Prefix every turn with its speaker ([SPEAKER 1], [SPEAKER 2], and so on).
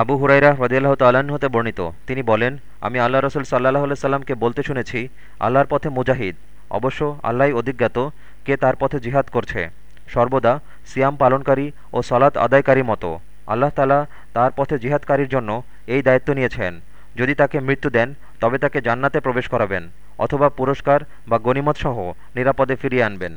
[SPEAKER 1] আবু হুরাইরা হ্রদিয়াল্লাহ তাল্লাহ্ন হতে বর্ণিত। তিনি বলেন, আমি আল্লাহ রসুল সাল্লাহ সাল্লামকে বলতে শুনেছি, আল্লাহর পথে মুজাহিদ। অবশ্য আল্লাহ অধিজ্ঞাত কে তার পথে জিহাদ করছে। সর্বদা সিয়াম পালনকারী ও সলাৎ আদায়কারী মতো। আল্লাহ তালা তার পথে জিহাদকারীর জন্য এই দায়িত্ব নিয়েছেন। যদি তাকে মৃত্যু দেন, তবে তাকে জান্নাতে প্রবেশ করাবেন, অথবা পুরস্কার বা গনিমতসহ নিরাপদে ফিরিয়ে আনবেন।